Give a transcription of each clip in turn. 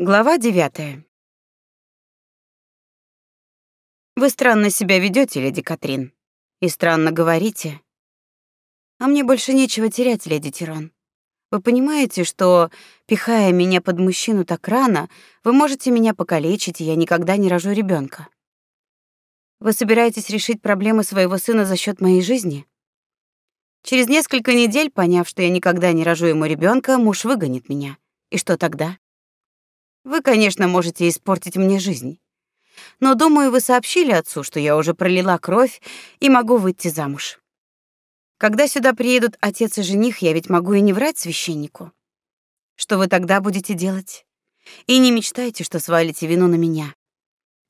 Глава девятая. Вы странно себя ведете, леди Катрин, и странно говорите. А мне больше нечего терять, леди Тирон. Вы понимаете, что пихая меня под мужчину так рано, вы можете меня покалечить, и я никогда не рожу ребенка. Вы собираетесь решить проблемы своего сына за счет моей жизни? Через несколько недель, поняв, что я никогда не рожу ему ребенка, муж выгонит меня. И что тогда? Вы, конечно, можете испортить мне жизнь. Но, думаю, вы сообщили отцу, что я уже пролила кровь и могу выйти замуж. Когда сюда приедут отец и жених, я ведь могу и не врать священнику. Что вы тогда будете делать? И не мечтайте, что свалите вину на меня.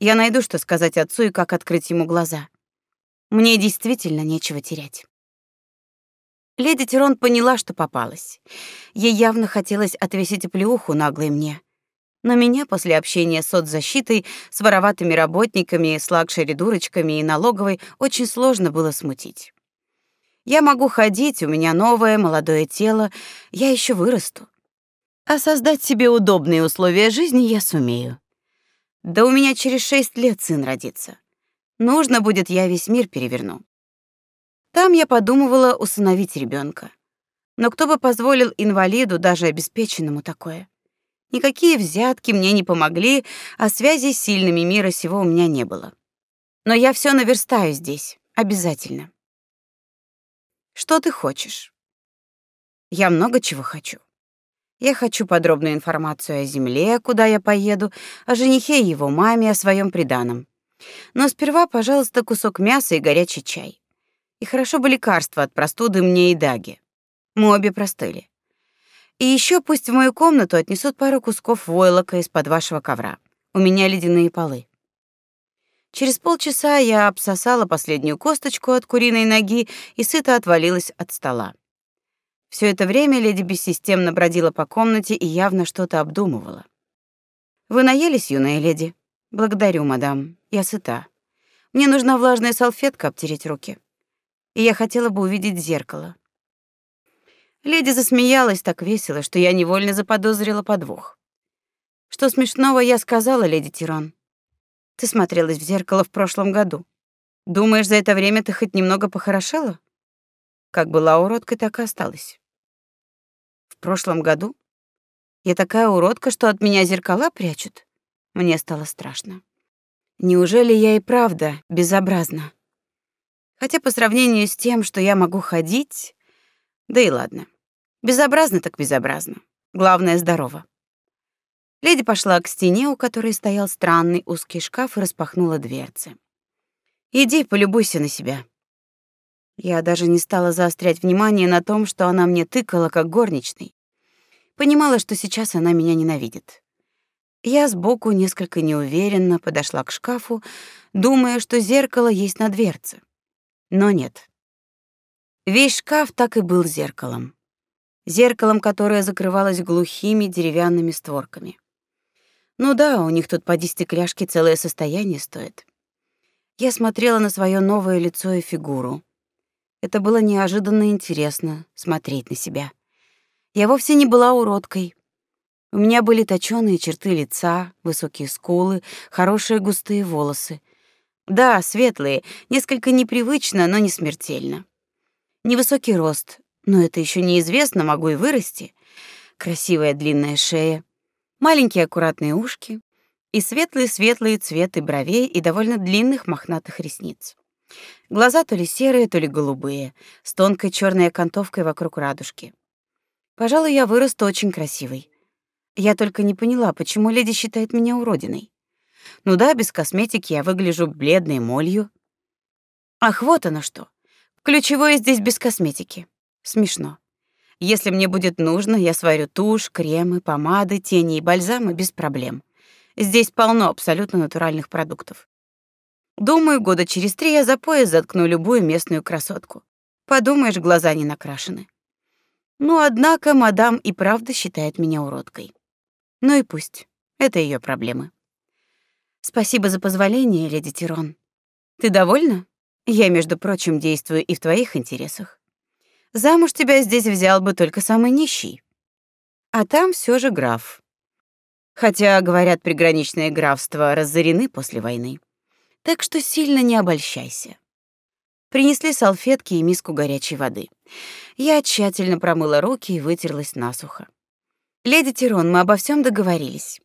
Я найду, что сказать отцу и как открыть ему глаза. Мне действительно нечего терять. Леди Тирон поняла, что попалась. Ей явно хотелось отвесить плюху наглой мне — но меня после общения с соцзащитой, с вороватыми работниками, с лакшери-дурочками и налоговой очень сложно было смутить. Я могу ходить, у меня новое молодое тело, я еще вырасту. А создать себе удобные условия жизни я сумею. Да у меня через шесть лет сын родится. Нужно будет, я весь мир переверну. Там я подумывала усыновить ребенка. Но кто бы позволил инвалиду, даже обеспеченному, такое? Никакие взятки мне не помогли, а связи с сильными мира сего у меня не было. Но я все наверстаю здесь, обязательно. Что ты хочешь? Я много чего хочу. Я хочу подробную информацию о земле, куда я поеду, о женихе и его маме, о своем приданом. Но сперва, пожалуйста, кусок мяса и горячий чай. И хорошо бы лекарства от простуды мне и Даге. Мы обе простыли. И еще пусть в мою комнату отнесут пару кусков войлока из-под вашего ковра. У меня ледяные полы. Через полчаса я обсосала последнюю косточку от куриной ноги и сыто отвалилась от стола. Все это время леди бессистемно бродила по комнате и явно что-то обдумывала. Вы наелись, юная леди? Благодарю, мадам. Я сыта. Мне нужна влажная салфетка обтереть руки. И я хотела бы увидеть зеркало. Леди засмеялась так весело, что я невольно заподозрила подвох. Что смешного я сказала, леди Тирон? Ты смотрелась в зеркало в прошлом году. Думаешь, за это время ты хоть немного похорошела? Как была уродкой, так и осталась. В прошлом году? Я такая уродка, что от меня зеркала прячут. Мне стало страшно. Неужели я и правда безобразна? Хотя по сравнению с тем, что я могу ходить, да и ладно. Безобразно так безобразно. Главное здорово. Леди пошла к стене, у которой стоял странный узкий шкаф, и распахнула дверцы. Иди, полюбуйся на себя. Я даже не стала заострять внимание на том, что она мне тыкала как горничной. Понимала, что сейчас она меня ненавидит. Я сбоку несколько неуверенно подошла к шкафу, думая, что зеркало есть на дверце. Но нет. Весь шкаф так и был зеркалом зеркалом, которое закрывалось глухими деревянными створками. Ну да, у них тут поди стекляшки целое состояние стоит. Я смотрела на свое новое лицо и фигуру. Это было неожиданно интересно смотреть на себя. Я вовсе не была уродкой. У меня были точёные черты лица, высокие скулы, хорошие густые волосы. Да, светлые, несколько непривычно, но не смертельно. Невысокий рост, но это еще неизвестно, могу и вырасти. Красивая длинная шея, маленькие аккуратные ушки и светлые-светлые цветы бровей и довольно длинных мохнатых ресниц. Глаза то ли серые, то ли голубые, с тонкой черной окантовкой вокруг радужки. Пожалуй, я вырасту очень красивой. Я только не поняла, почему леди считает меня уродиной. Ну да, без косметики я выгляжу бледной молью. Ах, вот оно что. Ключевое здесь без косметики. Смешно. Если мне будет нужно, я сварю тушь, кремы, помады, тени и бальзамы без проблем. Здесь полно абсолютно натуральных продуктов. Думаю, года через три я за пояс заткну любую местную красотку. Подумаешь, глаза не накрашены. Ну, однако, мадам и правда считает меня уродкой. Ну и пусть. Это ее проблемы. Спасибо за позволение, леди Тирон. Ты довольна? Я, между прочим, действую и в твоих интересах. Замуж тебя здесь взял бы только самый нищий. А там все же граф. Хотя, говорят, приграничные графства разорены после войны. Так что сильно не обольщайся. Принесли салфетки и миску горячей воды. Я тщательно промыла руки и вытерлась насухо. Леди Тирон, мы обо всем договорились.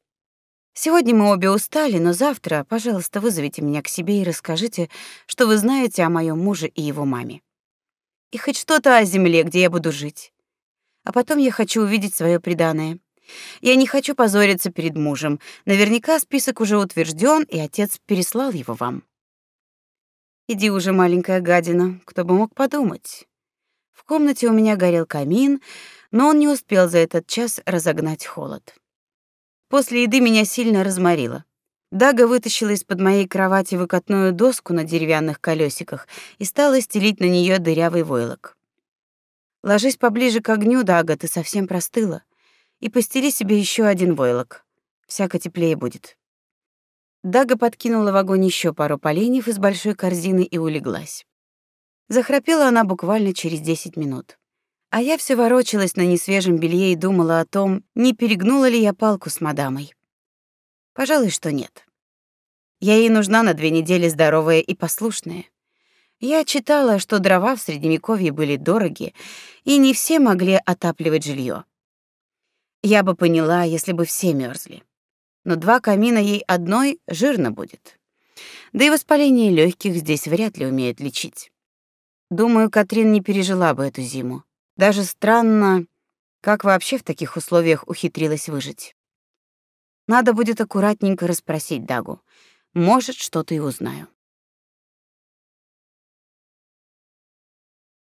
Сегодня мы обе устали, но завтра, пожалуйста, вызовите меня к себе и расскажите, что вы знаете о моем муже и его маме. И хоть что-то о земле, где я буду жить. А потом я хочу увидеть свое преданное. Я не хочу позориться перед мужем. Наверняка список уже утвержден, и отец переслал его вам. Иди уже, маленькая гадина, кто бы мог подумать. В комнате у меня горел камин, но он не успел за этот час разогнать холод. После еды меня сильно разморило. Дага вытащила из-под моей кровати выкатную доску на деревянных колесиках и стала стелить на нее дырявый войлок. Ложись поближе к огню, Дага, ты совсем простыла, и постели себе еще один войлок. Всяко теплее будет. Дага подкинула в огонь еще пару поленьев из большой корзины и улеглась. Захрапела она буквально через 10 минут. А я все ворочалась на несвежем белье и думала о том, не перегнула ли я палку с мадамой. Пожалуй, что нет. Я ей нужна на две недели здоровая и послушная. Я читала, что дрова в средневековье были дороги, и не все могли отапливать жилье. Я бы поняла, если бы все мерзли но два камина ей одной жирно будет. Да и воспаление легких здесь вряд ли умеют лечить. Думаю, Катрин не пережила бы эту зиму. Даже странно, как вообще в таких условиях ухитрилась выжить. Надо будет аккуратненько расспросить Дагу. Может, что-то и узнаю.